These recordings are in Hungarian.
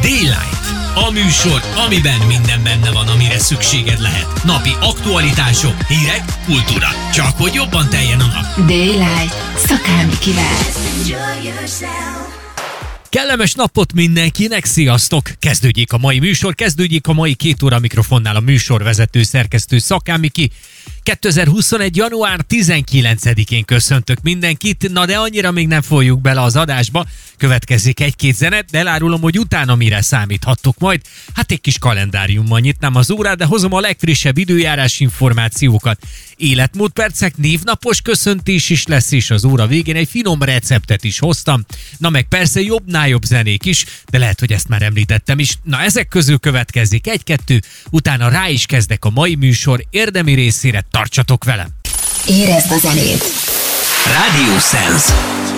Daylight. A műsor, amiben minden benne van, amire szükséged lehet. Napi aktualitások, hírek, kultúra. Csak hogy jobban teljen a nap. Daylight. Szakámi kivel. Kellemes napot mindenkinek, sziasztok! Kezdődjék a mai műsor, kezdődjék a mai két óra mikrofonnál a műsorvezető szerkesztő Szakámiki. 2021. január 19-én köszöntök mindenkit, na de annyira még nem folyjuk bele az adásba, következik egy-két zenet, de elárulom, hogy utána mire számíthattok majd. Hát egy kis kalendáriummal nyitnám az órát, de hozom a legfrissebb időjárás információkat. Életmódpercek, névnapos köszöntés is lesz, és az óra végén egy finom receptet is hoztam. Na meg persze jobbnál jobb zenék is, de lehet, hogy ezt már említettem is. Na ezek közül következik egy-kettő, utána rá is kezdek a mai műsor érdemi részére, tartsatok velem! Érezd a zenét! Radio Sense.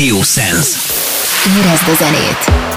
Radio Sense. Érezd a zenét!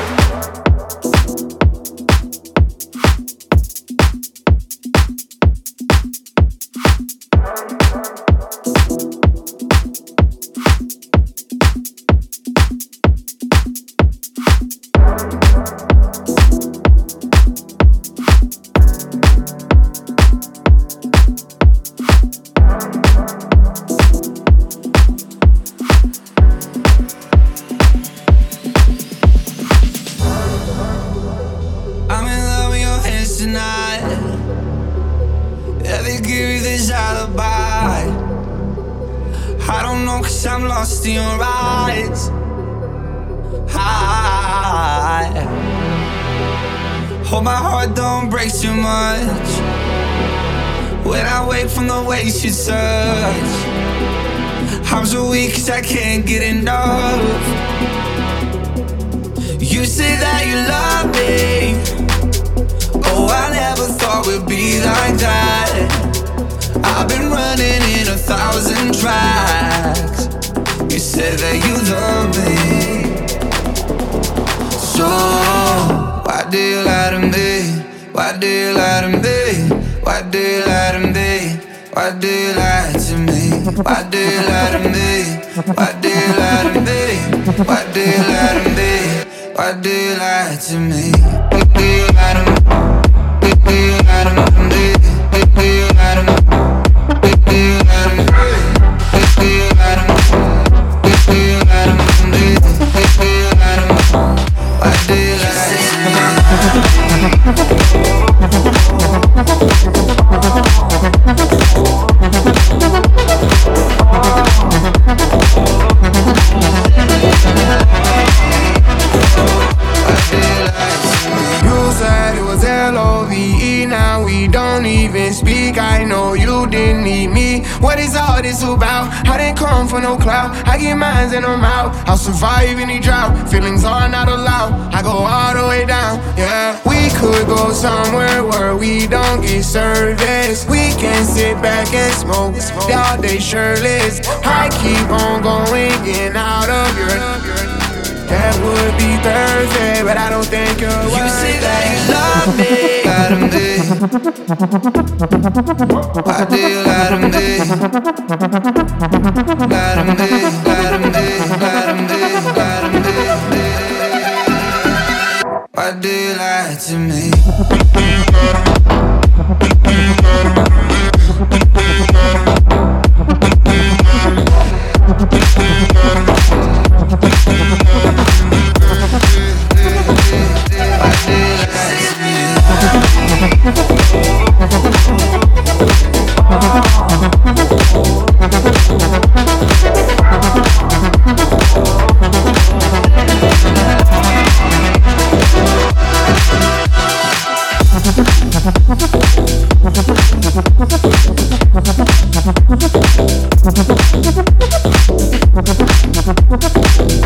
Thank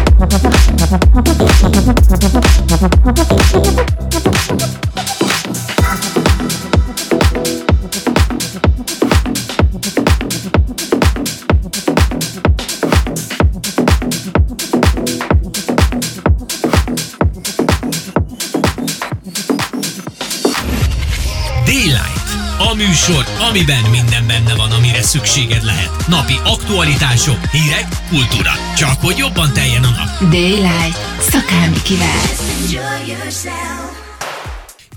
szükséged lehet. Napi aktualitások, hírek, kultúra. Csak hogy jobban teljen a nap. Daylight. Enjoy yourself.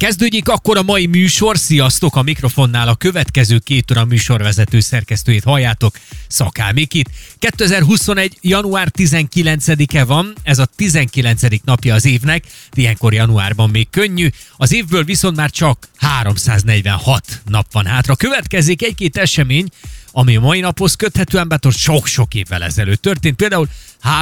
Kezdődik akkor a mai műsor. Sziasztok! A mikrofonnál a következő két óra műsorvezető szerkesztőjét halljátok, Szaká Mikit. 2021. január 19-e van, ez a 19. napja az évnek, ilyenkor januárban még könnyű, az évből viszont már csak 346 nap van hátra. Következik egy-két esemény, ami a mai naphoz köthetően bátor sok-sok évvel ezelőtt történt. Például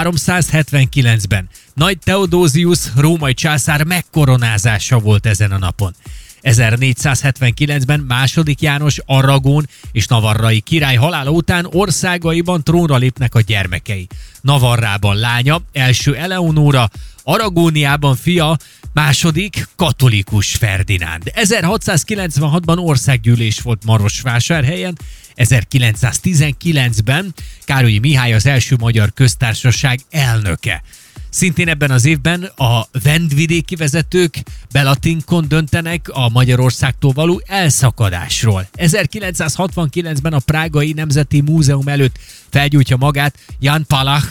379-ben Nagy Theodosius római császár megkoronázása volt ezen a napon. 1479-ben második János Aragón és Navarrai király halála után országaiban trónra lépnek a gyermekei. Navarrában lánya, első Eleonóra, Aragóniában fia, második katolikus Ferdinánd. 1696-ban országgyűlés volt Marosvásárhelyen, 1919-ben Károlyi Mihály az első magyar köztársaság elnöke. Szintén ebben az évben a vendvidéki vezetők Belatinkon döntenek a Magyarországtól való elszakadásról. 1969-ben a Prágai Nemzeti Múzeum előtt felgyújtja magát Jan Palach,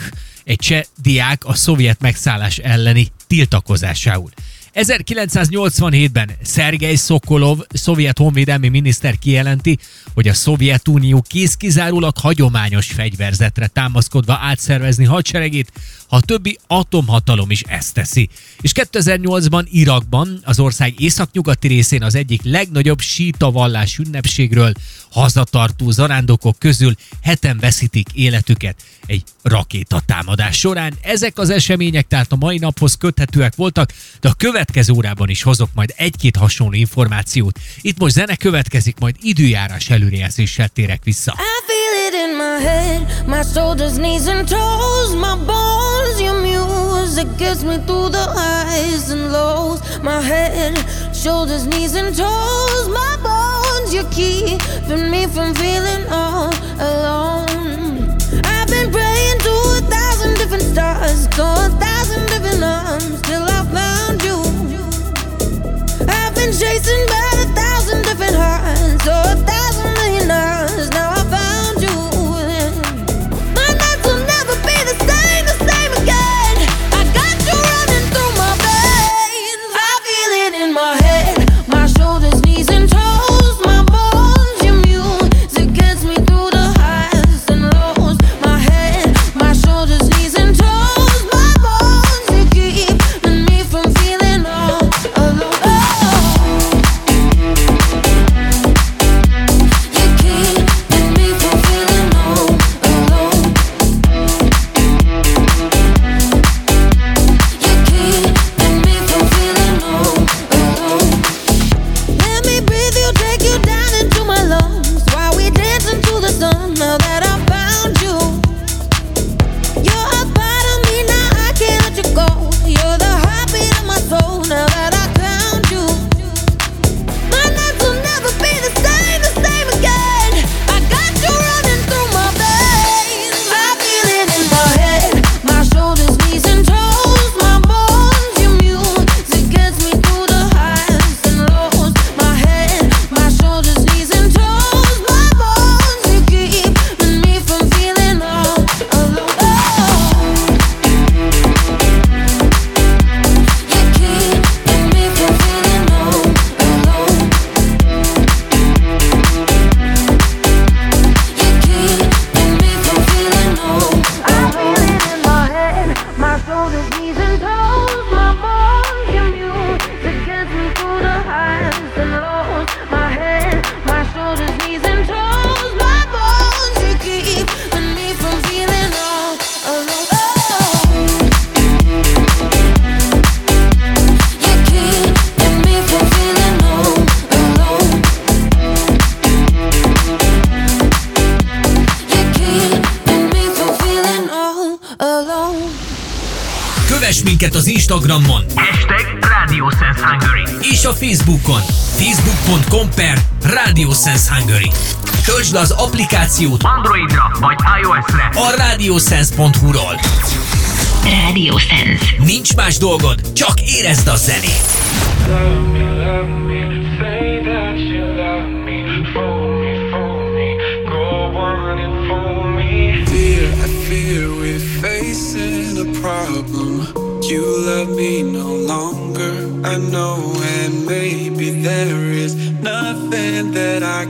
egy cseh diák a szovjet megszállás elleni tiltakozásául. 1987-ben Szergej Szokolov, szovjet honvédelmi miniszter kijelenti, hogy a Szovjetunió kész kizárólag hagyományos fegyverzetre támaszkodva átszervezni hadseregét, ha a többi atomhatalom is ezt teszi. És 2008-ban Irakban, az ország északnyugati részén az egyik legnagyobb síta vallás ünnepségről, hazatartó zarándokok közül heten veszítik életüket egy rakétatámadás során. Ezek az események tehát a mai naphoz köthetőek voltak, de a következő órában is hozok majd egy-két hasonló információt. Itt most zene következik, majd időjárás előrejelzéssel térek vissza. my head, my shoulders, knees, and toes, my bones. Your music gets me through the highs and lows. My head, shoulders, knees, and toes, my bones. you're keeping me from feeling all alone. I've been praying to a thousand different stars, to a thousand different arms, till I found you. I've been chasing back. Instagramon. Hashtag Hungary. És a Facebookon. Facebook.com per Radio Hungary. Töltsd az applikációt Androidra vagy iOS-re. a radiosense.hu-ról Radiosense Nincs más dolgod, csak érezd a zenét. there is nothing that I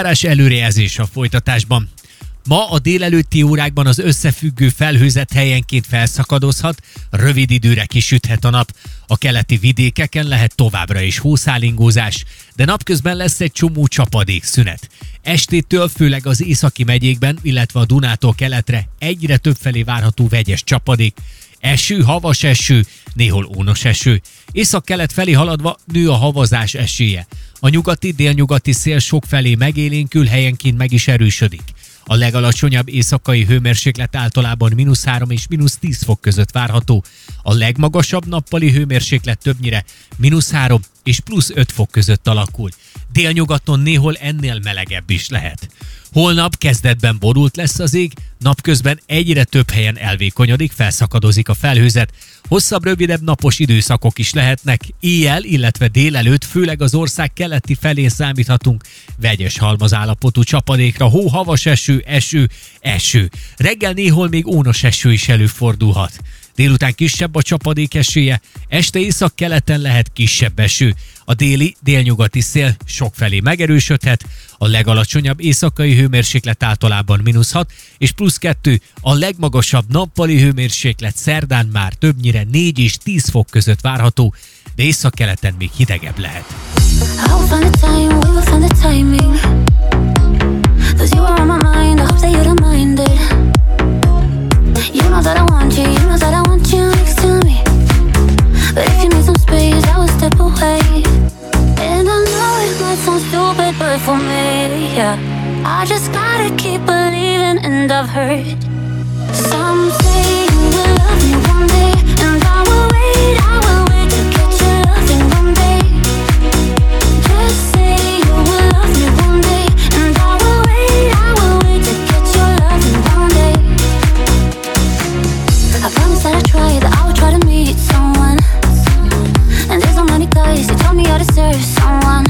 Időjárás előrejelzés a folytatásban. Ma a délelőtti órákban az összefüggő felhőzet helyenként felszakadozhat, rövid időre kisüthet a nap. A keleti vidékeken lehet továbbra is hószálingózás, de napközben lesz egy csomó csapadékszünet. Estétől főleg az északi megyékben, illetve a Dunától keletre egyre többfelé várható vegyes csapadék, Eső, havas eső, néhol ónos eső. Észak-kelet felé haladva nő a havazás esélye. A nyugati, délnyugati szél sok felé megélénkül, helyenként meg is erősödik. A legalacsonyabb éjszakai hőmérséklet általában mínusz 3 és mínusz 10 fok között várható. A legmagasabb nappali hőmérséklet többnyire mínusz 3 és plusz 5 fok között alakul. Délnyugaton néhol ennél melegebb is lehet. Holnap kezdetben borult lesz az ég, napközben egyre több helyen elvékonyodik, felszakadozik a felhőzet. Hosszabb, rövidebb napos időszakok is lehetnek. Éjjel, illetve délelőtt, főleg az ország keleti felén számíthatunk vegyes halmazállapotú csapadékra, hó, havas eső, eső, eső. Reggel néhol még ónos eső is előfordulhat. Délután kisebb a csapadék esélye, este észak-keleten lehet kisebb eső. A déli, délnyugati szél sokfelé megerősödhet, a legalacsonyabb éjszakai hőmérséklet általában mínusz 6, és plusz 2, a legmagasabb nappali hőmérséklet szerdán már többnyire 4 és 10 fok között várható, de északkeleten még hidegebb lehet. But if you need some space, I will step away. stupid, but for me, yeah. I just gotta keep believing, and I've heard some you will love me one day, and I will wait, I will wait to your loving one day. Just say you will love me one day, and I will wait, I will wait to your loving one day. I promise that I try, that I will try to meet someone. And there's so many guys tell me I deserve someone.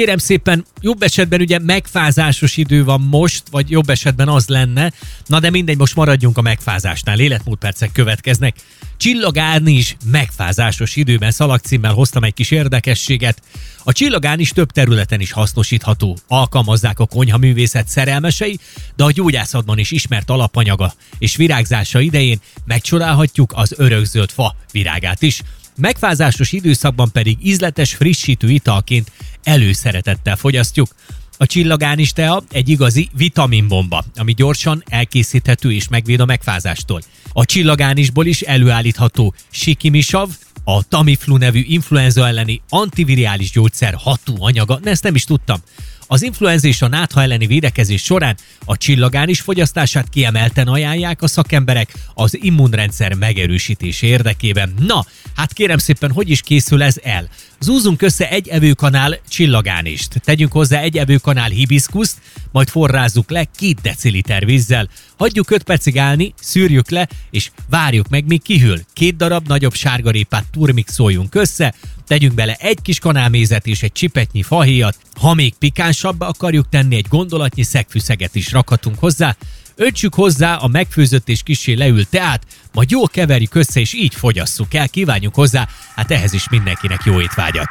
kérem szépen, jobb esetben ugye megfázásos idő van most, vagy jobb esetben az lenne. Na de mindegy, most maradjunk a megfázásnál. Életmódpercek következnek. Csillagán is megfázásos időben szalagcímmel hoztam egy kis érdekességet. A csillagán is több területen is hasznosítható. Alkalmazzák a konyhaművészet szerelmesei, de a gyógyászatban is ismert alapanyaga és virágzása idején megcsodálhatjuk az örökzöld fa virágát is. Megfázásos időszakban pedig ízletes, frissítő italként előszeretettel fogyasztjuk. A csillagánis tea egy igazi vitaminbomba, ami gyorsan elkészíthető és megvéd a megfázástól. A csillagánisból is előállítható sikimisav, a Tamiflu nevű influenza elleni antiviriális gyógyszer ható anyaga, de ezt nem is tudtam. Az influenza és a nátha elleni védekezés során a csillagánis fogyasztását kiemelten ajánlják a szakemberek az immunrendszer megerősítése érdekében. Na, hát kérem szépen, hogy is készül ez el? Zúzunk össze egy evőkanál csillagánist, tegyünk hozzá egy evőkanál hibiszkuszt, majd forrázzuk le két deciliter vízzel. Hagyjuk 5 percig állni, szűrjük le, és várjuk meg, míg kihűl. Két darab nagyobb sárgarépát turmixoljunk össze, tegyünk bele egy kis kanálmézet és egy csipetnyi fahéjat. Ha még pikánsabbá akarjuk tenni, egy gondolatnyi szegfűszeget is rakhatunk hozzá. Öntsük hozzá a megfőzött és kisé leült teát, majd jól keverjük össze, és így fogyasszuk el, kívánjuk hozzá, hát ehhez is mindenkinek jó étvágyat.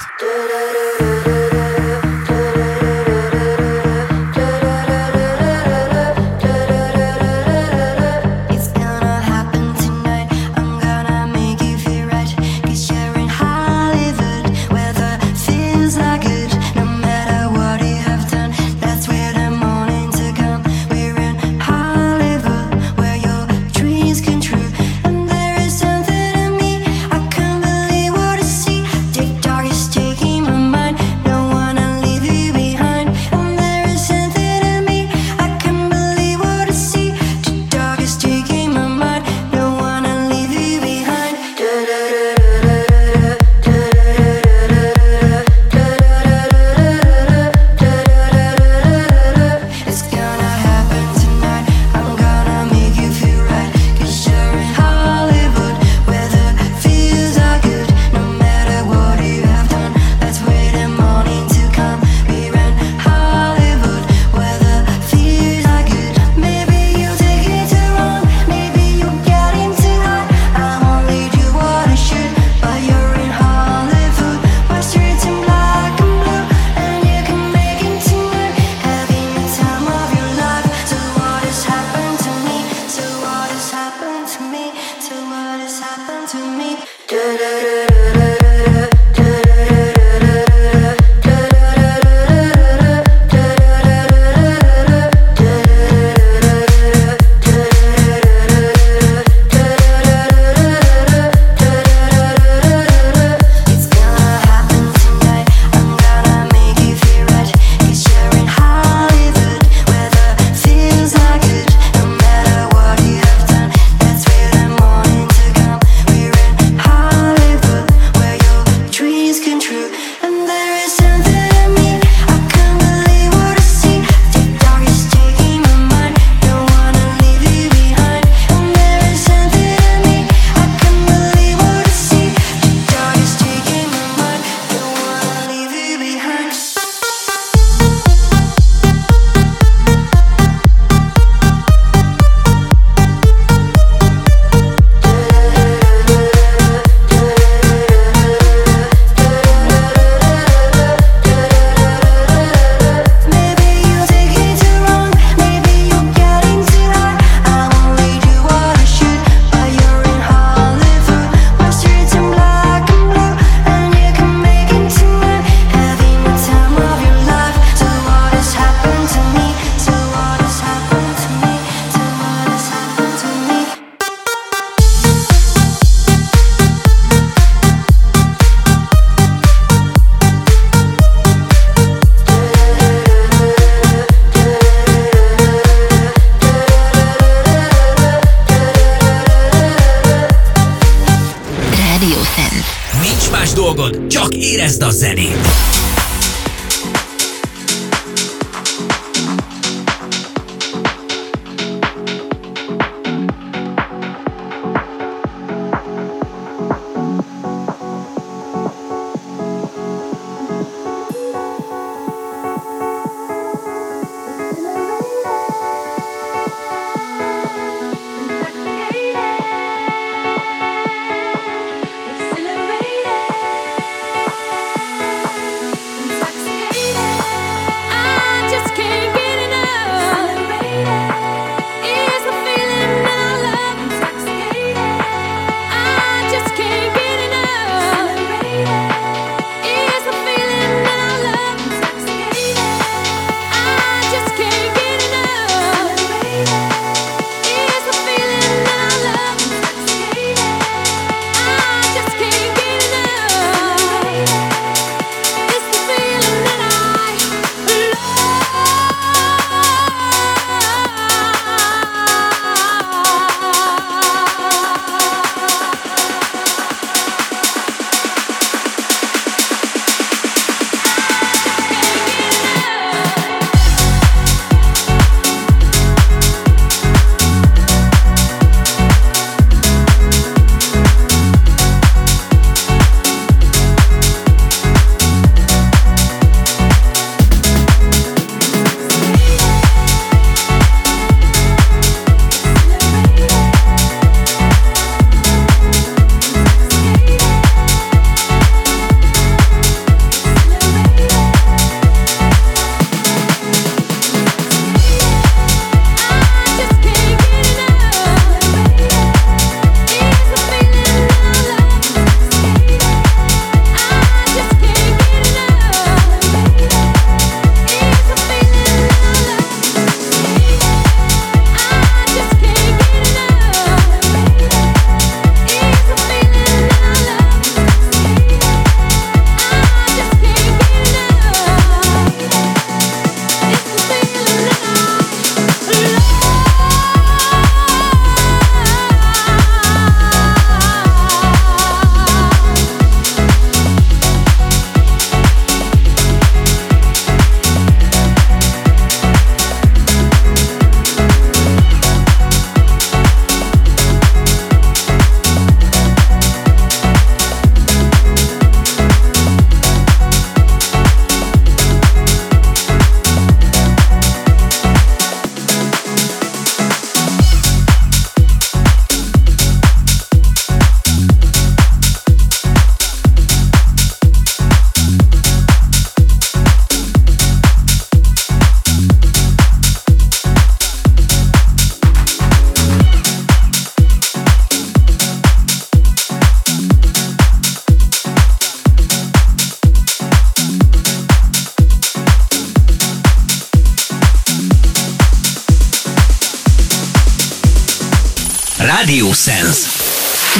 Radio Sense.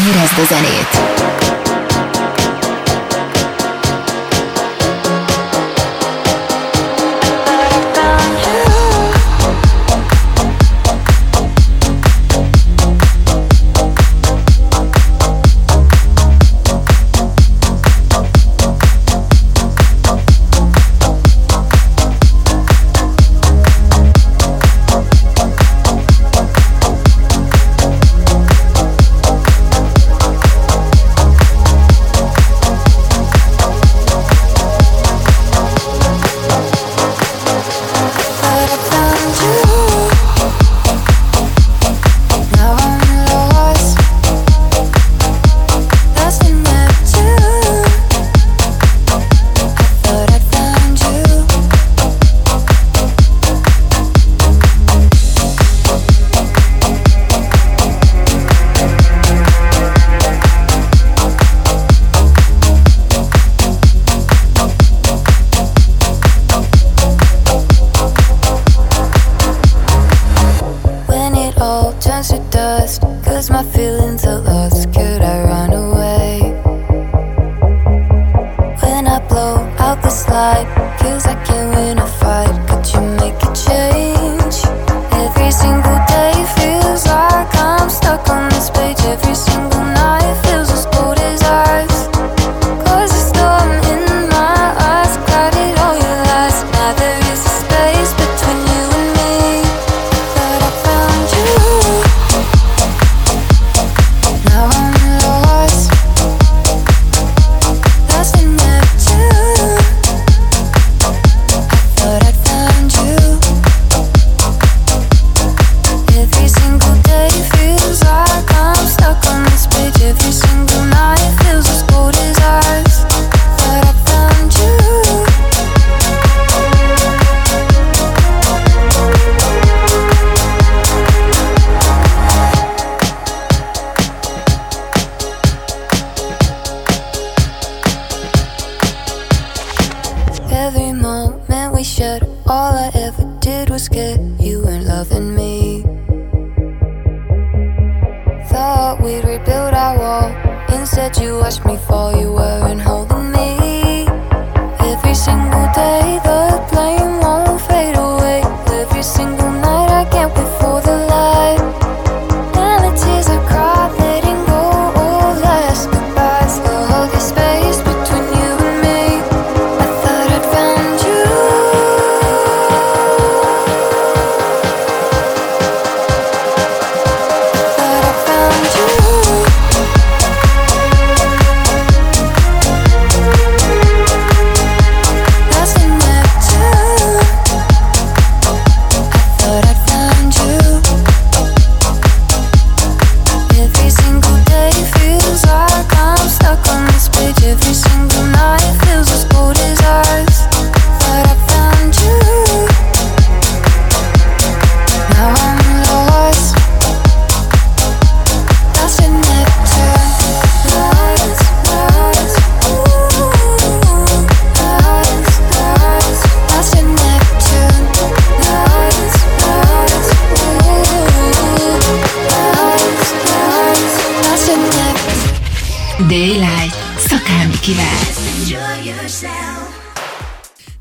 Érezd a zenét!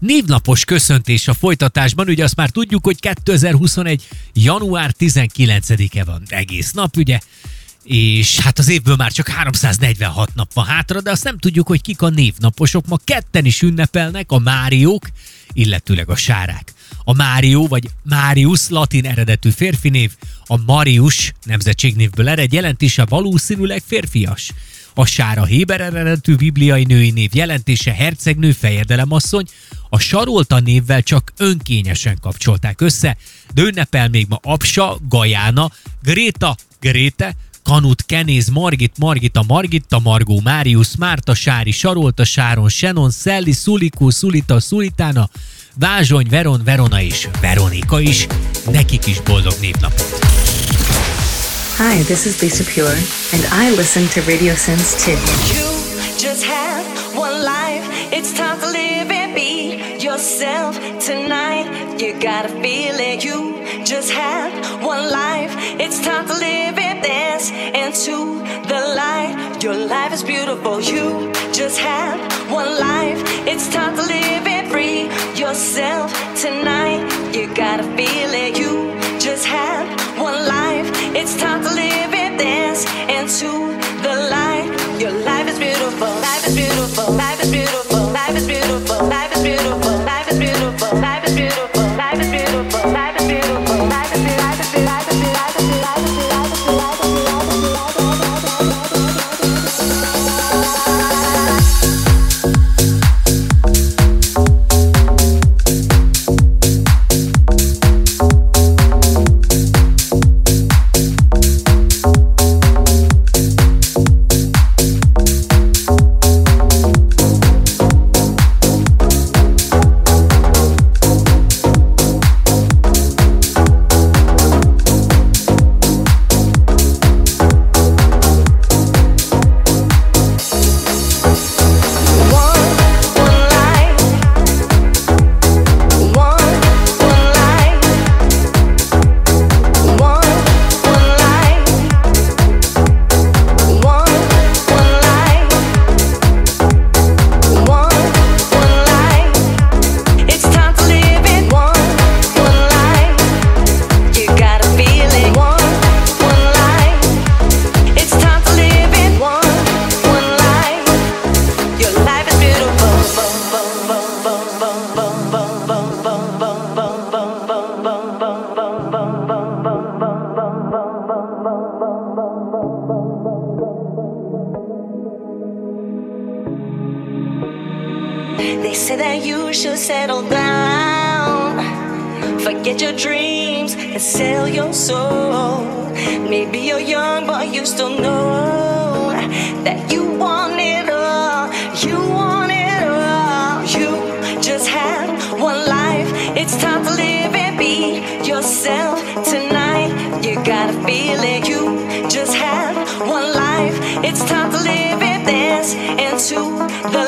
Névnapos köszöntés a folytatásban, ugye azt már tudjuk, hogy 2021. január 19-e van egész nap, ugye? És hát az évből már csak 346 nap van hátra, de azt nem tudjuk, hogy kik a névnaposok. Ma ketten is ünnepelnek, a Máriók, illetőleg a Sárák. A Márió vagy Márius latin eredetű férfi név, a Marius nemzetségnévből ered, jelentése valószínűleg férfias. A Sára Héber eredetű bibliai női név jelentése hercegnő, fejedelemasszony, a Sarolta névvel csak önkényesen kapcsolták össze, de ünnepel még ma Apsa, Gajána, Gréta, Gréte, Kanut, Kenéz, Margit, Margita, Margitta, Margó, Máriusz, Márta, Sári, Sarolta, Sáron, Senon, Szelli, Szulikó, Szulita, Szulitána, Vázsony, Veron, Verona és Veronika is. Nekik is boldog névnapot! Hi, this is Lisa Pure, and I listen to Radio Sense too. Just have one life. It's time to live and be yourself tonight. You gotta feel it. You just have one life. It's time to live and dance into the light. Your life is beautiful. You just had one life. It's time to live too to the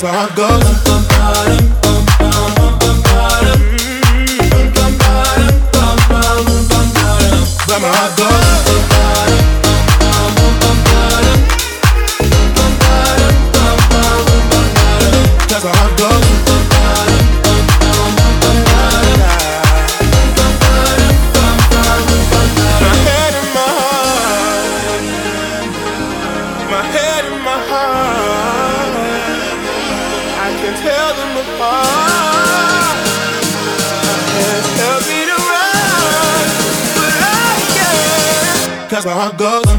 that's where I go. how it goes.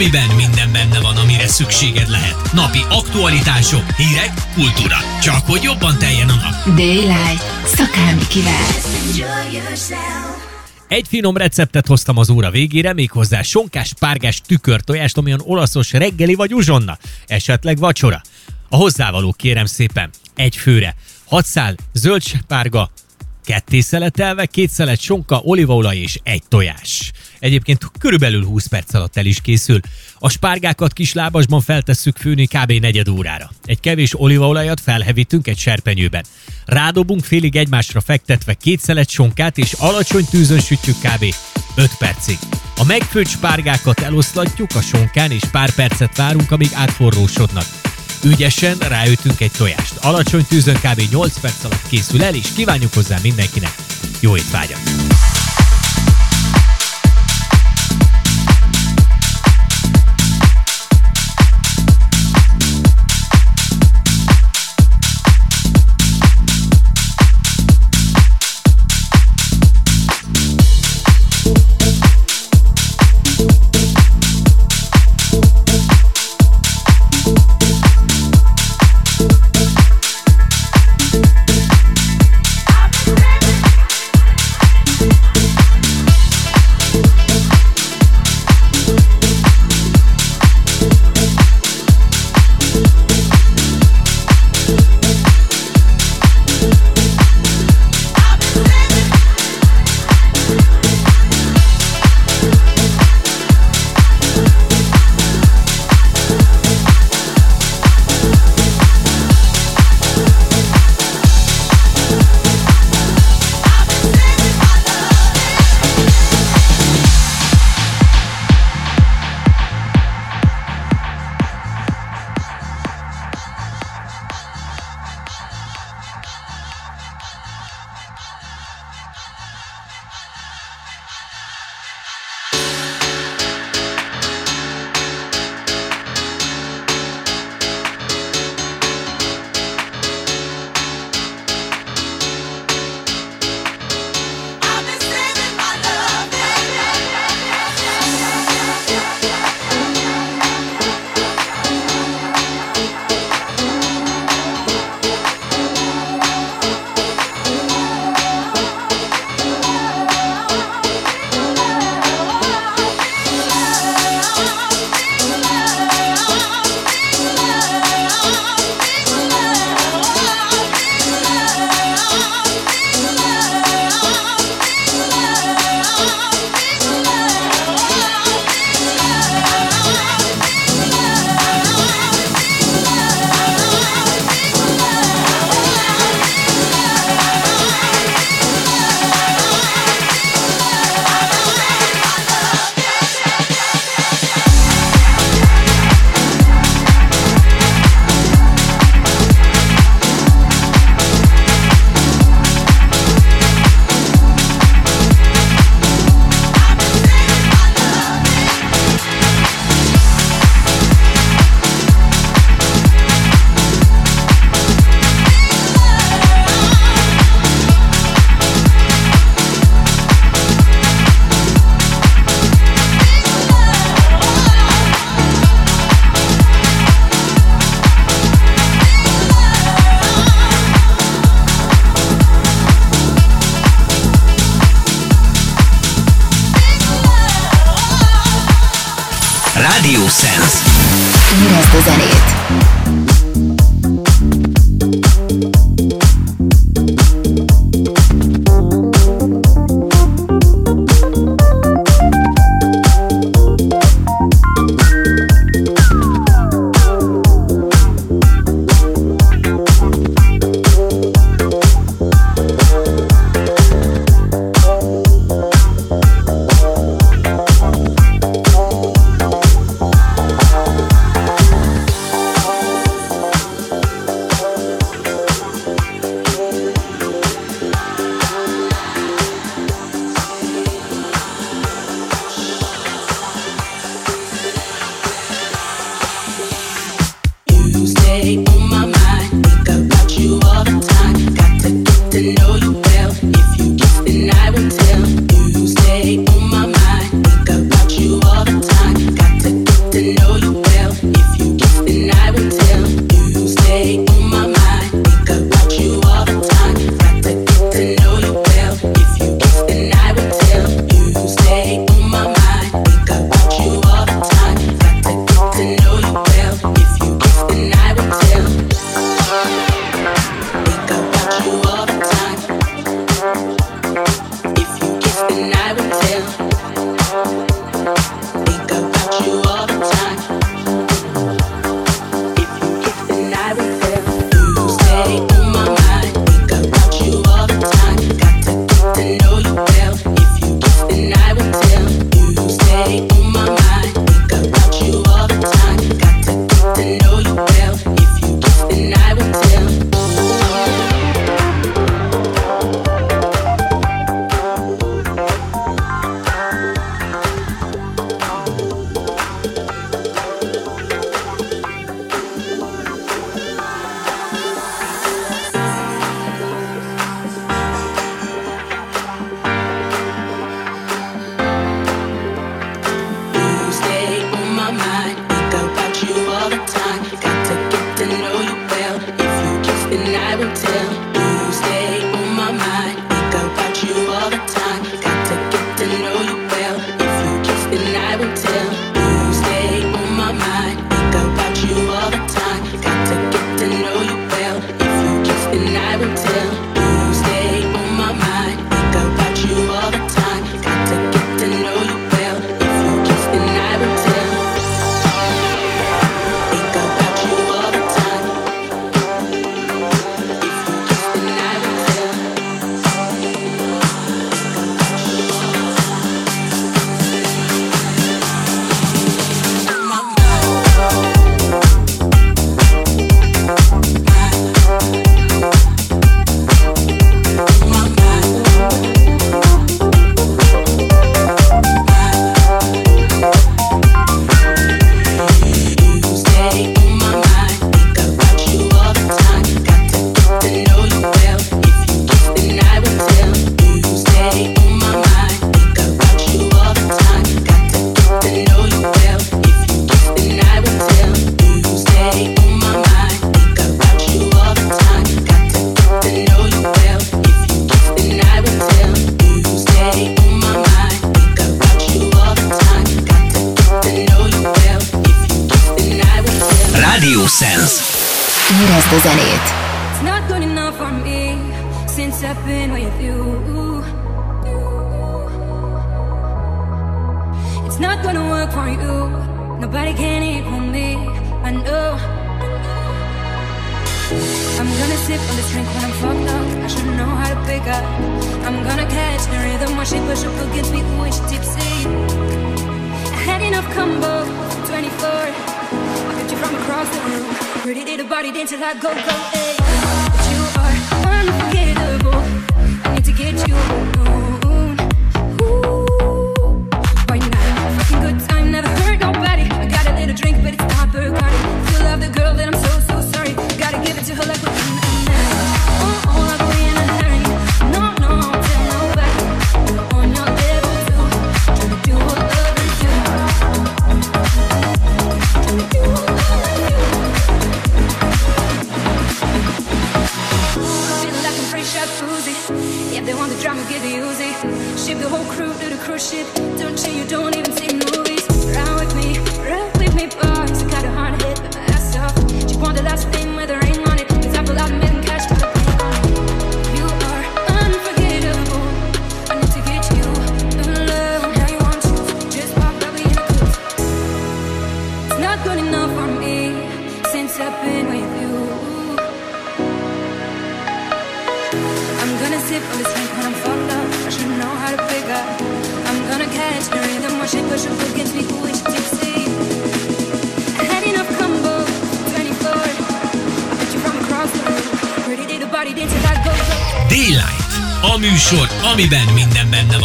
Amiben minden benne van, amire szükséged lehet. Napi aktualitások, hírek, kultúra. Csak hogy jobban teljen a nap. Daylight. Szakámi kivel. Egy finom receptet hoztam az óra végére, méghozzá sonkás, párgás tükörtojást, ami olyan olaszos reggeli vagy uzsonna, esetleg vacsora. A hozzávaló kérem szépen, egy főre, 6 szál zöld párga, ketté szeletelve, két szelet sonka, olívaolaj és egy tojás. Egyébként körülbelül 20 perc alatt el is készül. A spárgákat kis lábasban feltesszük főni kb. negyed órára. Egy kevés olívaolajat felhevítünk egy serpenyőben. Rádobunk félig egymásra fektetve két szelet sonkát, és alacsony tűzön sütjük kb. 5 percig. A megfőtt spárgákat eloszlatjuk a sonkán, és pár percet várunk, amíg átforrósodnak. Ügyesen ráütünk egy tojást. Alacsony tűzön kb. 8 perc alatt készül el, és kívánjuk hozzá mindenkinek jó étvágyat!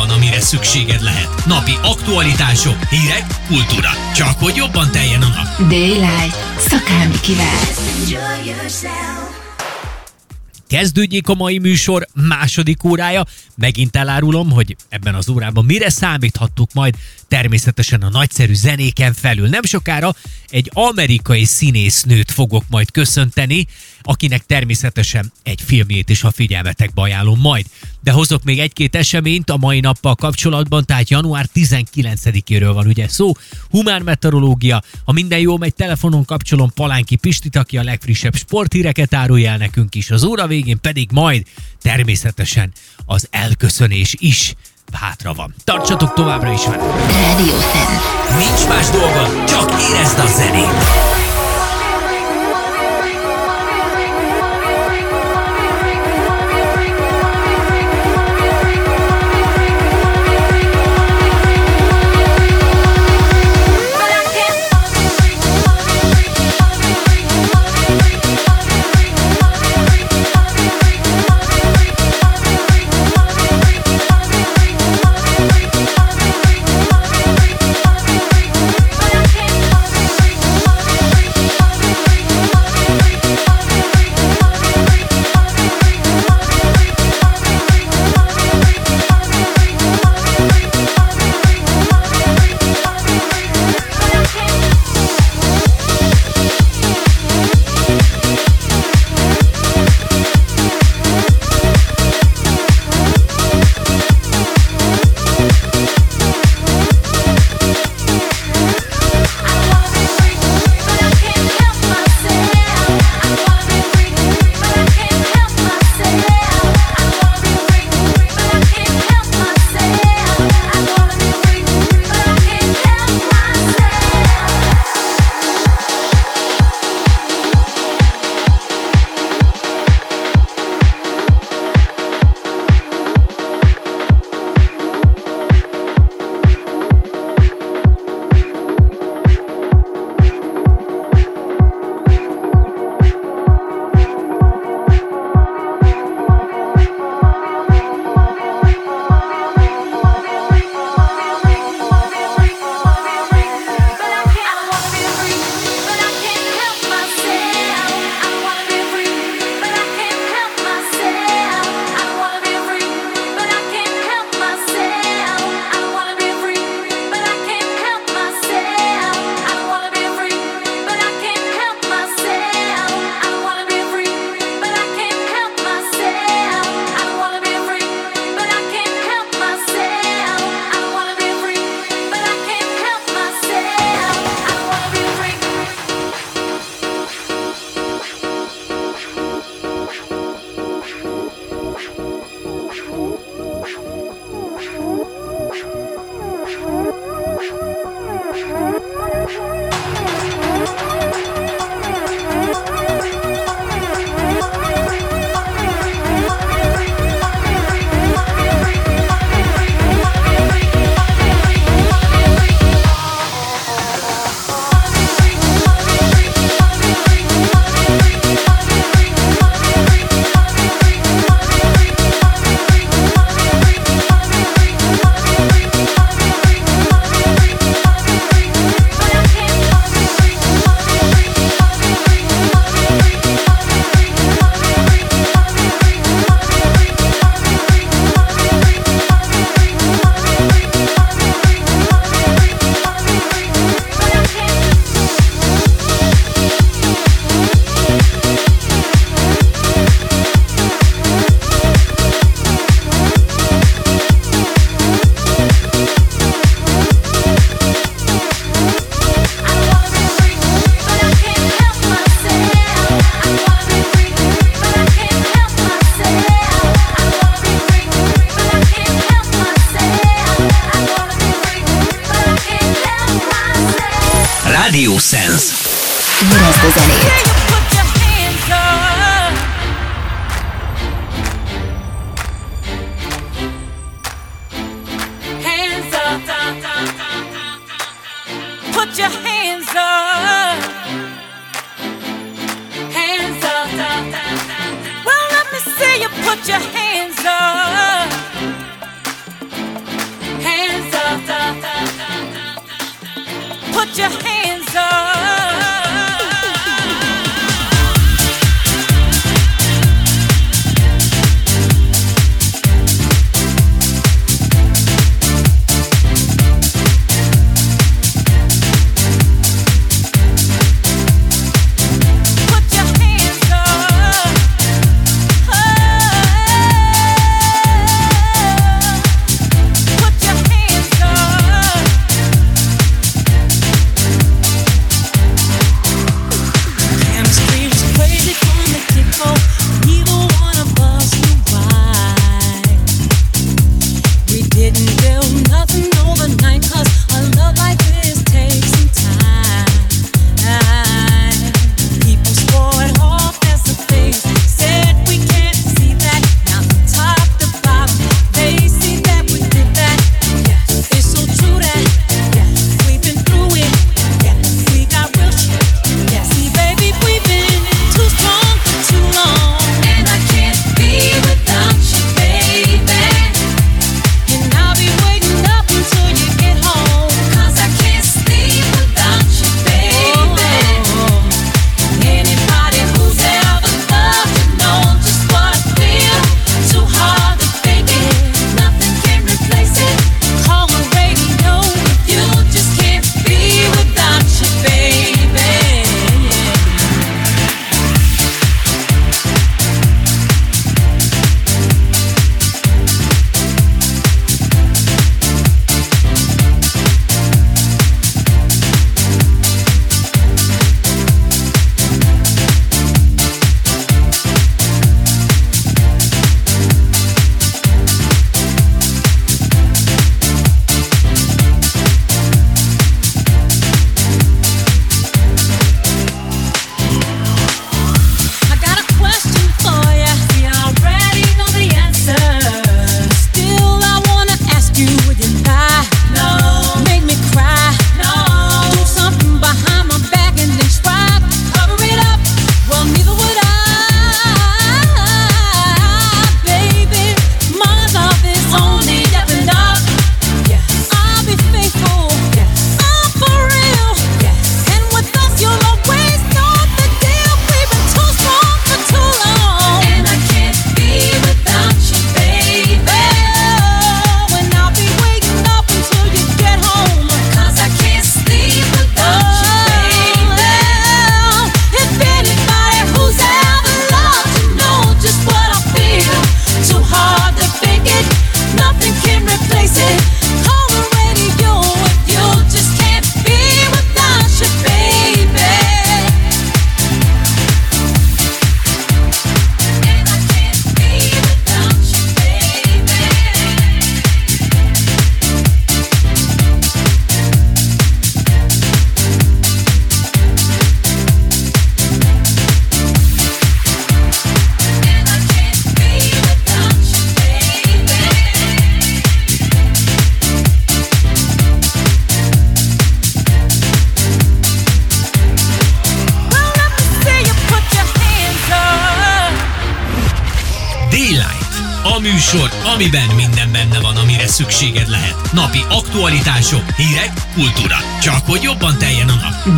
Van, amire szükséged lehet. Napi aktualitások, hírek, kultúra. Csak hogy jobban teljen a nap. Daylight yourself. Kezdődjék a mai műsor második órája. Megint elárulom, hogy ebben az órában mire számíthattuk majd természetesen a nagyszerű zenéken felül. Nem sokára egy amerikai színésznőt fogok majd köszönteni, akinek természetesen egy filmjét is a figyelmetekbe ajánlom majd. De hozok még egy-két eseményt a mai nappal kapcsolatban, tehát január 19-éről van ugye szó. Humán meteorológia, ha minden jól megy, telefonon kapcsolom Palánki Pistit, aki a legfrissebb sporthíreket árulja el nekünk is. Az óra végén pedig majd természetesen az elköszönés is hátra van. Tartsatok továbbra is velem! Radio. Nincs más dolga, csak érezd a zenét.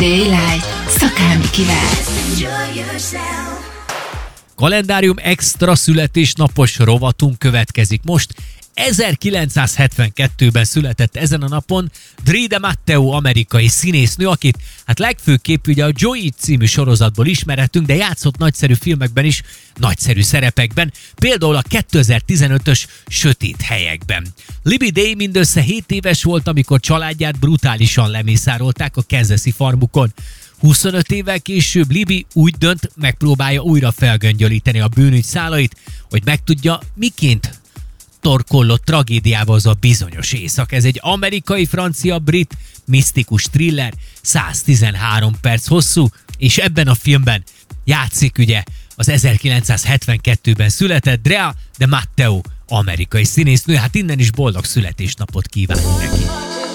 Daylight Szakámikivel. Kalendárium extra születésnapos rovatunk következik most. 1972-ben született ezen a napon Dride Matteo amerikai színésznő, akit hát legfőképp ugye a Joey című sorozatból ismerhetünk, de játszott nagyszerű filmekben is, nagyszerű szerepekben, például a 2015-ös Sötét helyekben. Libby Day mindössze 7 éves volt, amikor családját brutálisan lemészárolták a Kansas-i farmukon. 25 évvel később Libi úgy dönt, megpróbálja újra felgöngyölíteni a bűnügy szálait, hogy megtudja, miként letorkollott tragédiába az a bizonyos éjszak. Ez egy amerikai-francia-brit misztikus thriller, 113 perc hosszú, és ebben a filmben játszik ugye az 1972-ben született Drea de Matteo, amerikai színésznő, hát innen is boldog születésnapot kívánunk neki.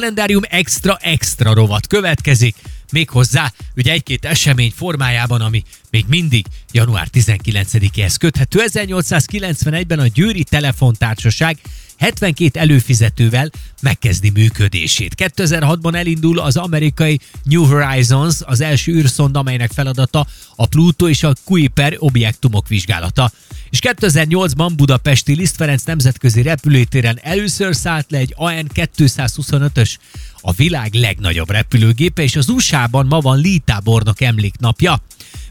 Kalendárium extra extra rovat következik, méghozzá ugye egy-két esemény formájában, ami még mindig január 19-éhez köthető. 1891-ben a Győri Telefontársaság 72 előfizetővel megkezdi működését. 2006-ban elindul az amerikai New Horizons, az első űrszonda, amelynek feladata a Pluto és a Kuiper objektumok vizsgálata. És 2008-ban Budapesti Liszt Ferenc nemzetközi repülőtéren először szállt le egy AN-225-ös, a világ legnagyobb repülőgépe, és az USA-ban ma van Lee tábornok emléknapja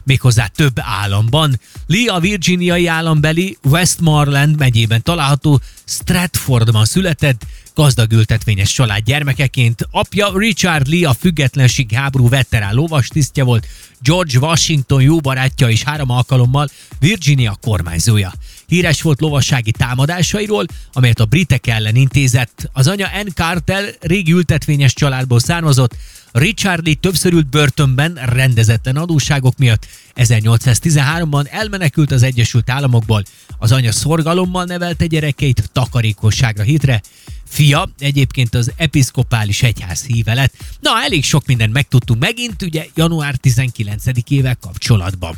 méghozzá több államban. Lee a virginiai állambeli Westmoreland megyében található Stratfordban született, gazdag ültetvényes család gyermekeként. Apja Richard Lee a függetlenség háború veterán lovastisztje volt, George Washington jó barátja és három alkalommal Virginia kormányzója. Híres volt lovassági támadásairól, amelyet a britek ellen intézett. Az anya Ann Cartel régi ültetvényes családból származott, Richard Lee többször ült börtönben rendezetlen adósságok miatt. 1813-ban elmenekült az Egyesült Államokból. Az anya szorgalommal nevelte gyerekeit takarékosságra hitre. Fia egyébként az episzkopális egyház híve lett. Na, elég sok mindent megtudtunk megint, ugye január 19-ével kapcsolatban.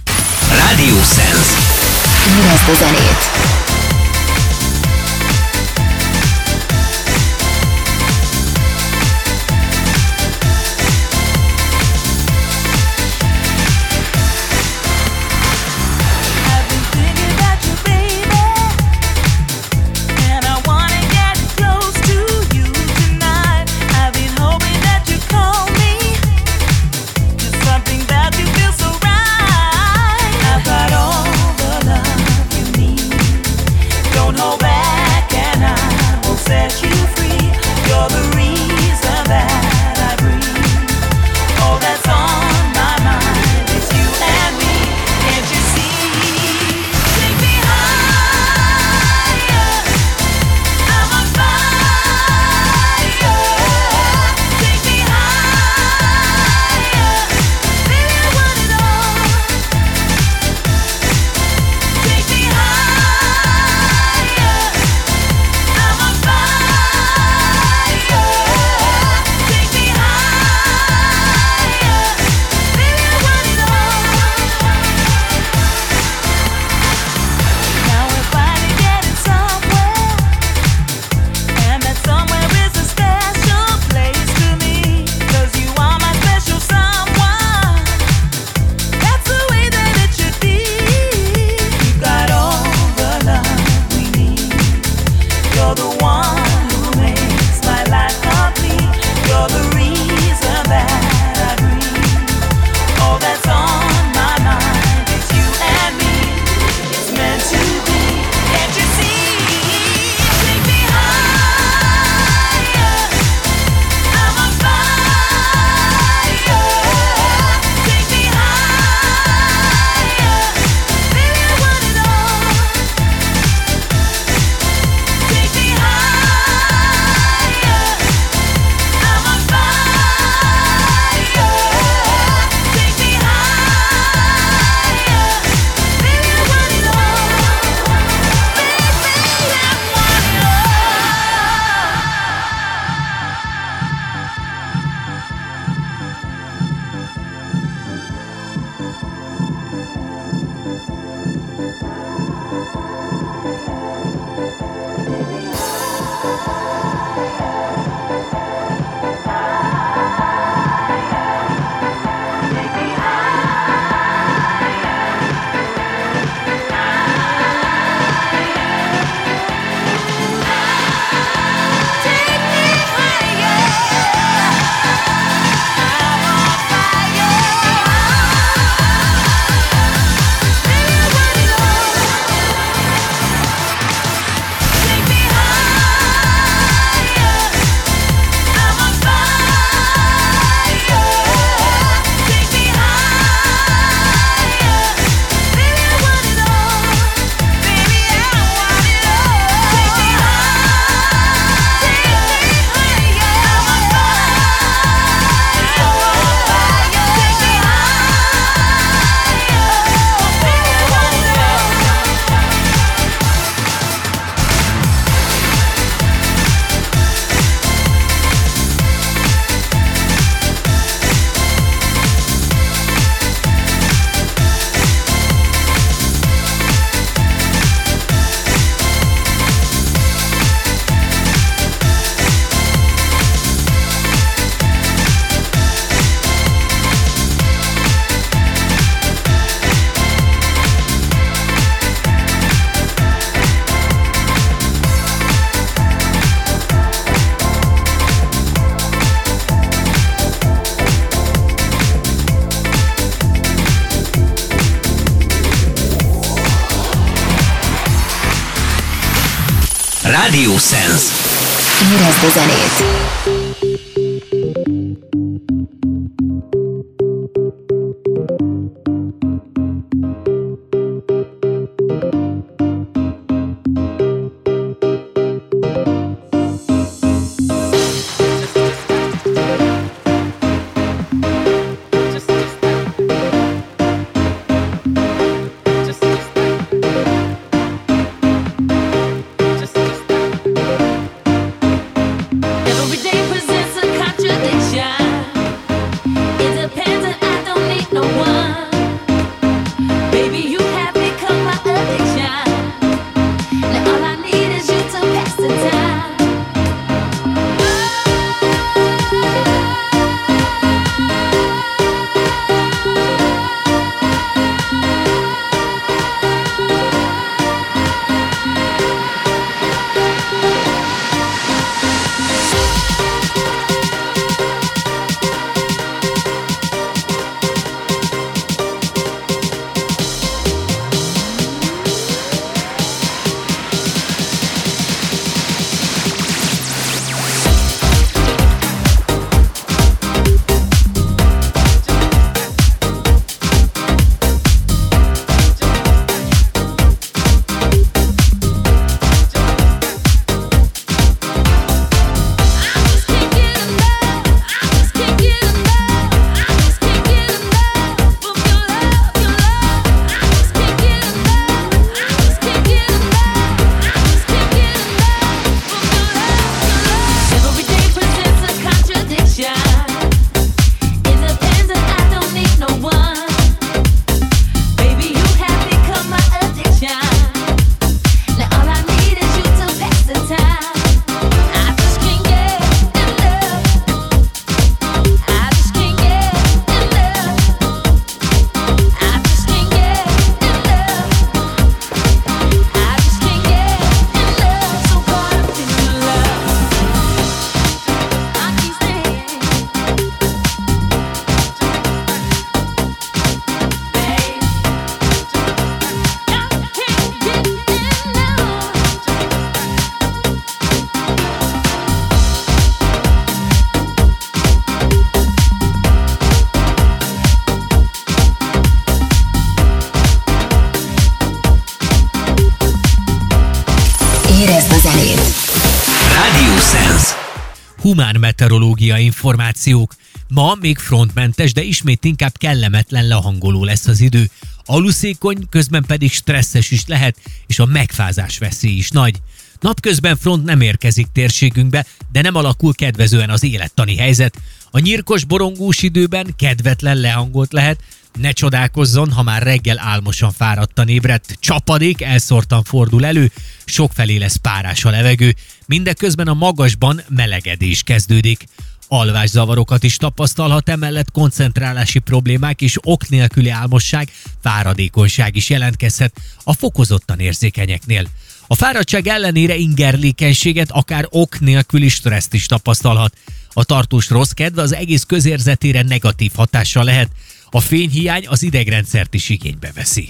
Radio Sense. Érezd a zenét! Humán meteorológia információk. Ma még frontmentes, de ismét inkább kellemetlen lehangoló lesz az idő. Aluszékony, közben pedig stresszes is lehet, és a megfázás veszély is nagy. Napközben front nem érkezik térségünkbe, de nem alakul kedvezően az élettani helyzet. A nyírkos borongós időben kedvetlen lehangolt lehet, ne csodálkozzon, ha már reggel álmosan fáradtan ébredt. Csapadék elszórtan fordul elő, sokfelé lesz párás a levegő, mindeközben a magasban melegedés kezdődik. Alvászavarokat is tapasztalhat, emellett koncentrálási problémák és ok nélküli álmosság, fáradékonyság is jelentkezhet a fokozottan érzékenyeknél. A fáradtság ellenére ingerlékenységet, akár ok nélküli stresszt is tapasztalhat. A tartós rossz kedve az egész közérzetére negatív hatással lehet. A fényhiány az idegrendszert is igénybe veszi.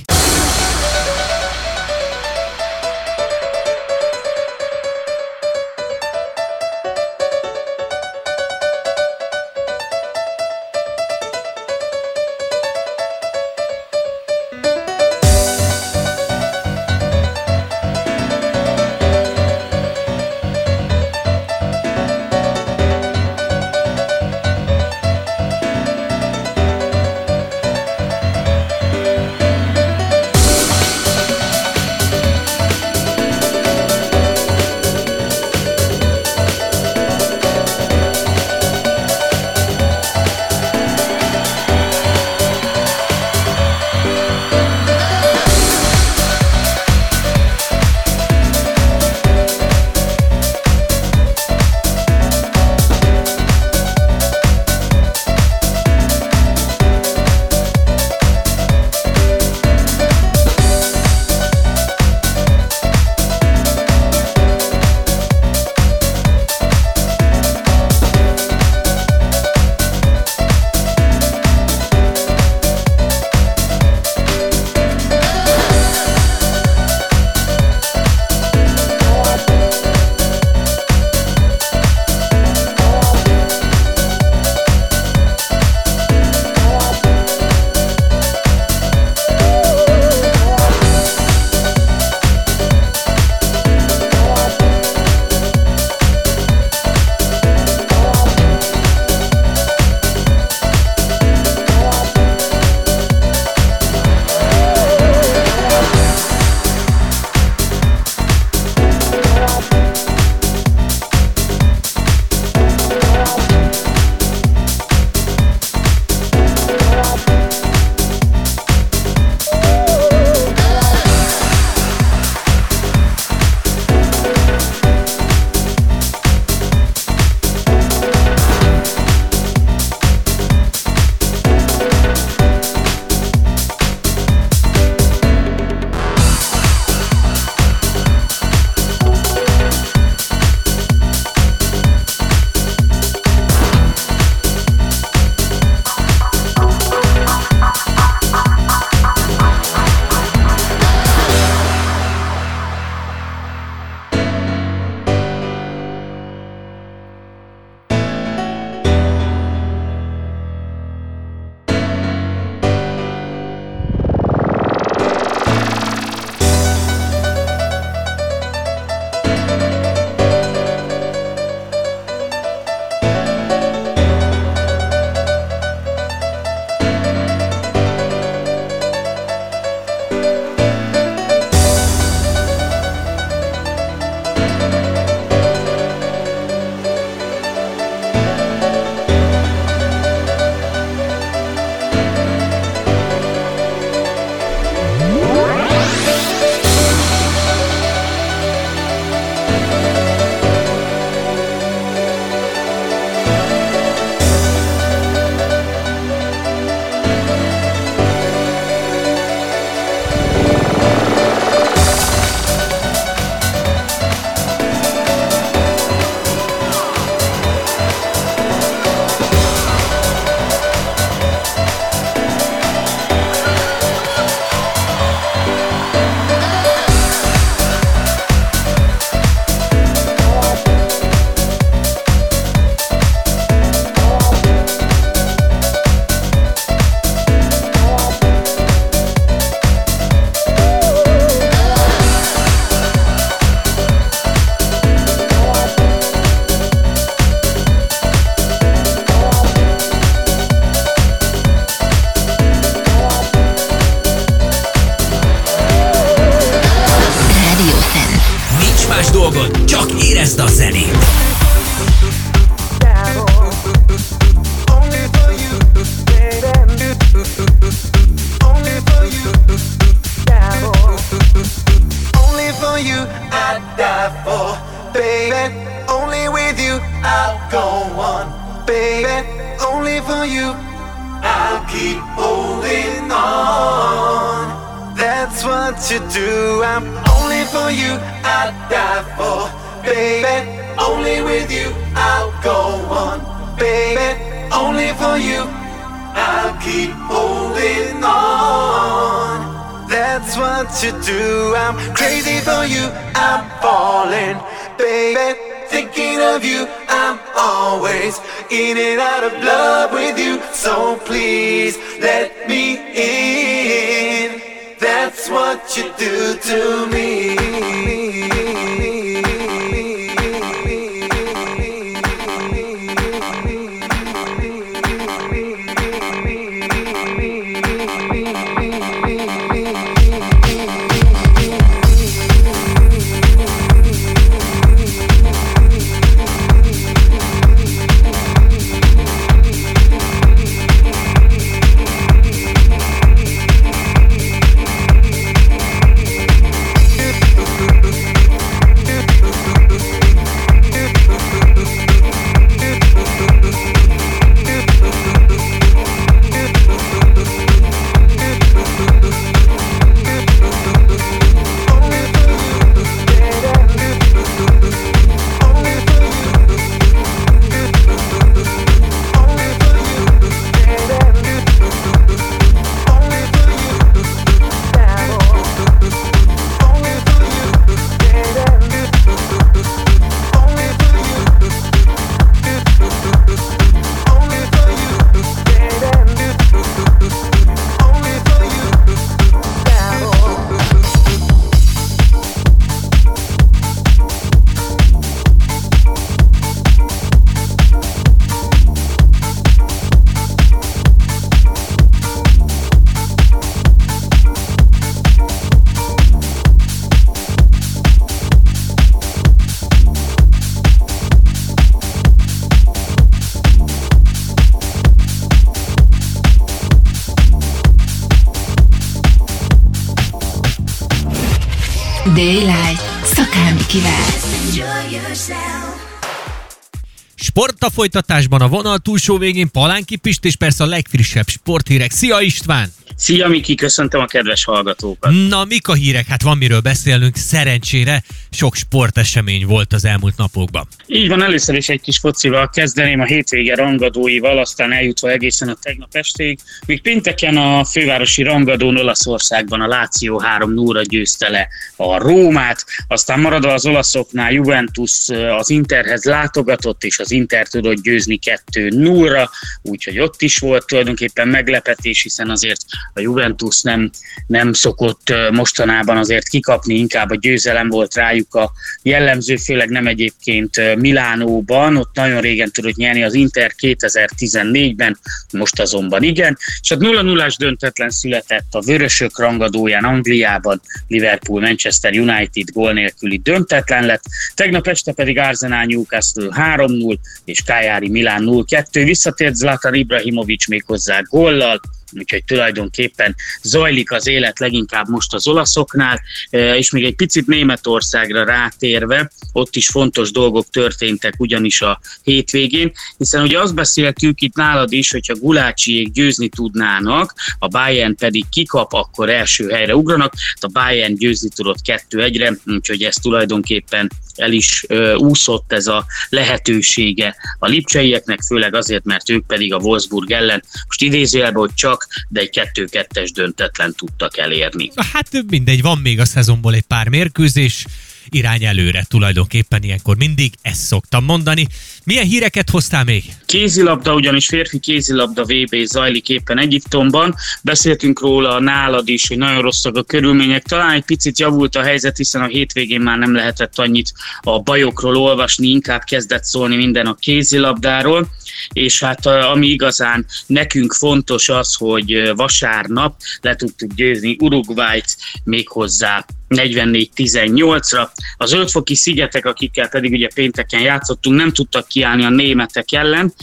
Folytatásban a vonal túlsó végén Palánki Pist, és persze a legfrissebb sporthírek. Szia István! Szia Miki, köszöntöm a kedves hallgatókat. Na, mik a hírek? Hát van miről beszélnünk. Szerencsére sok sportesemény volt az elmúlt napokban. Így van, először is egy kis focival kezdeném a hétvége rangadóival, aztán eljutva egészen a tegnap estéig. Még pénteken a fővárosi rangadón Olaszországban a Láció 3 0 győzte le a Rómát, aztán maradva az olaszoknál Juventus az Interhez látogatott, és az Inter tudott győzni 2 0 úgyhogy ott is volt tulajdonképpen meglepetés, hiszen azért a Juventus nem, nem szokott ö, mostanában azért kikapni, inkább a győzelem volt rájuk a jellemző, főleg nem egyébként Milánóban, ott nagyon régen tudott nyerni az Inter 2014-ben, most azonban igen, és a 0 0 döntetlen született a vörösök rangadóján Angliában, Liverpool Manchester United gól nélküli döntetlen lett, tegnap este pedig Arsenal Newcastle 3-0 és Kájári Milán 0-2, visszatért Zlatan Ibrahimovic méghozzá góllal, úgyhogy tulajdonképpen zajlik az élet leginkább most az olaszoknál, e, és még egy picit Németországra rátérve, ott is fontos dolgok történtek ugyanis a hétvégén, hiszen ugye azt beszéltük itt nálad is, hogyha Gulácsiék győzni tudnának, a Bayern pedig kikap, akkor első helyre ugranak, a Bayern győzni tudott 2-1-re, úgyhogy ez tulajdonképpen el is úszott ez a lehetősége a lipcseieknek, főleg azért, mert ők pedig a Wolfsburg ellen, most idézőjelben, hogy csak, de egy 2-2-es döntetlen tudtak elérni. Hát mindegy, van még a szezonból egy pár mérkőzés, irány előre tulajdonképpen ilyenkor mindig, ezt szoktam mondani. Milyen híreket hoztál még? Kézilabda, ugyanis férfi kézilabda VB zajlik éppen Egyiptomban. Beszéltünk róla nálad is, hogy nagyon rosszak a körülmények. Talán egy picit javult a helyzet, hiszen a hétvégén már nem lehetett annyit a bajokról olvasni, inkább kezdett szólni minden a kézilabdáról. És hát ami igazán nekünk fontos az, hogy vasárnap le tudtuk győzni Uruguayt méghozzá 44-18-ra. Az Ötfoki szigetek, akikkel pedig ugye pénteken játszottunk, nem tudtak kiállni a németek ellen,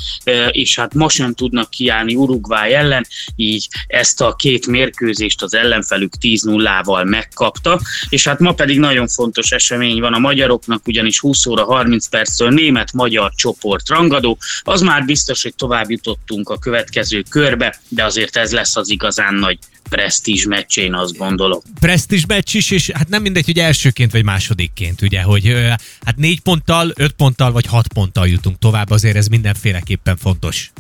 és hát ma sem tudnak kiállni Uruguay ellen, így ezt a két mérkőzést az ellenfelük 10-0-val megkapta, és hát ma pedig nagyon fontos esemény van a magyaroknak, ugyanis 20 óra 30 perctől német-magyar csoport rangadó, az már biztos, hogy tovább jutottunk a következő körbe, de azért ez lesz az igazán nagy presztízs meccs, én azt gondolom. Presztis meccs is, és hát nem mindegy, hogy elsőként vagy másodikként, ugye, hogy hát négy ponttal, öt ponttal vagy hat ponttal jutunk tovább, azért ez mindenféleképpen fontos.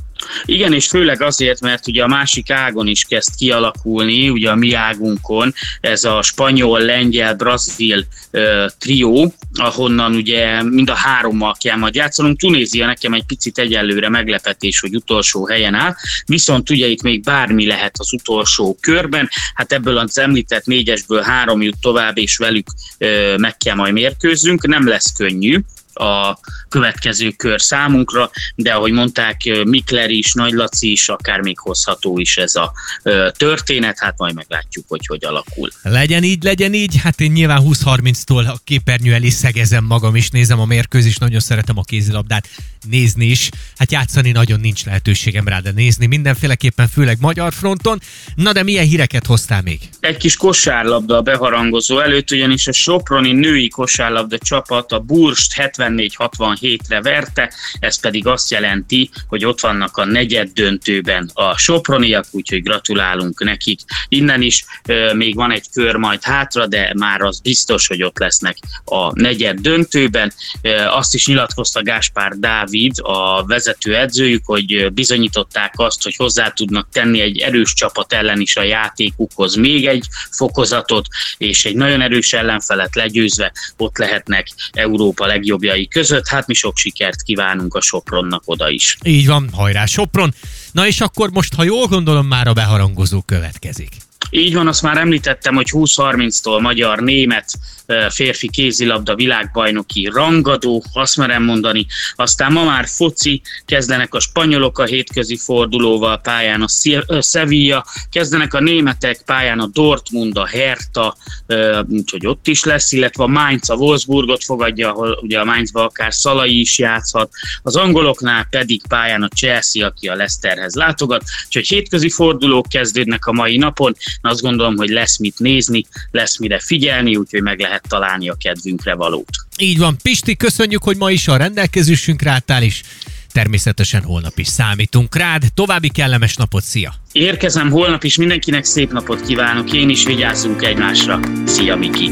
Igen, és főleg azért, mert ugye a másik ágon is kezd kialakulni, ugye a mi águnkon, ez a spanyol, lengyel, brazil ö, trió, ahonnan ugye mind a hárommal kell majd játszanunk. Tunézia nekem egy picit egyelőre meglepetés, hogy utolsó helyen áll, viszont ugye itt még bármi lehet az utolsó körben, hát ebből az említett négyesből három jut tovább, és velük ö, meg kell majd mérkőzzünk, nem lesz könnyű, a következő kör számunkra, de ahogy mondták, Mikler is, Nagy Laci is, akár még hozható is ez a történet, hát majd meglátjuk, hogy hogy alakul. Legyen így, legyen így. Hát én nyilván 20-30-tól a képernyő elé szegezem magam is, nézem a mérkőzést, nagyon szeretem a kézilabdát nézni is. Hát játszani nagyon nincs lehetőségem rá, de nézni mindenféleképpen, főleg magyar fronton. Na de milyen híreket hoztál még? Egy kis kosárlabda a beharangozó előtt, ugyanis a Soproni női kosárlabda csapat a Burst 74-67-re verte, ez pedig azt jelenti, hogy ott vannak a negyed döntőben a Soproniak, úgyhogy gratulálunk nekik. Innen is még van egy kör majd hátra, de már az biztos, hogy ott lesznek a negyed döntőben. Azt is nyilatkozta Gáspár Dávid, a vezető edzőjük, hogy bizonyították azt, hogy hozzá tudnak tenni egy erős csapat ellen is a játékukhoz még egy fokozatot, és egy nagyon erős ellenfelet legyőzve ott lehetnek Európa legjobbjai között. Hát mi sok sikert kívánunk a Sopronnak oda is. Így van, hajrá Sopron. Na és akkor most, ha jól gondolom, már a beharangozó következik. Így van, azt már említettem, hogy 20-30-tól magyar-német férfi kézilabda világbajnoki rangadó, azt merem mondani. Aztán ma már foci, kezdenek a spanyolok a hétközi fordulóval pályán a Sevilla, kezdenek a németek pályán a Dortmund, a Hertha, úgyhogy ott is lesz, illetve a Mainz a Wolfsburgot fogadja, ahol ugye a Mainzba akár Szalai is játszhat, az angoloknál pedig pályán a Chelsea, aki a Leicesterhez látogat, úgyhogy hétközi fordulók kezdődnek a mai napon, Én azt gondolom, hogy lesz mit nézni, lesz mire figyelni, úgyhogy meg lehet találni a kedvünkre valót. Így van, Pisti, köszönjük, hogy ma is a rendelkezésünkre álltál is. Természetesen holnap is számítunk rád. További kellemes napot, szia! Érkezem holnap is, mindenkinek szép napot kívánok, én is vigyázzunk egymásra. Szia, Miki!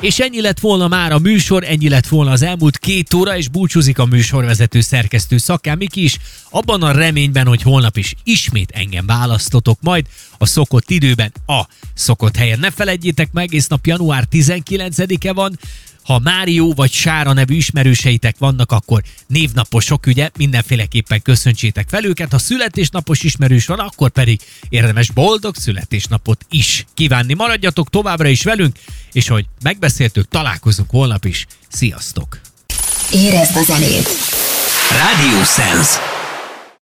És ennyi lett volna már a műsor, ennyi lett volna az elmúlt két óra, és búcsúzik a műsorvezető szerkesztő szakán is, abban a reményben, hogy holnap is ismét engem választotok majd a szokott időben, a szokott helyen. Ne felejtjétek meg, egész nap január 19-e van, ha Mário vagy Sára nevű ismerőseitek vannak, akkor névnaposok, ugye, mindenféleképpen köszöntsétek fel őket. Ha születésnapos ismerős van, akkor pedig érdemes boldog születésnapot is kívánni. Maradjatok továbbra is velünk, és hogy megbeszéltük, találkozunk holnap is. Sziasztok! Érezd a zenét! Radio Sense.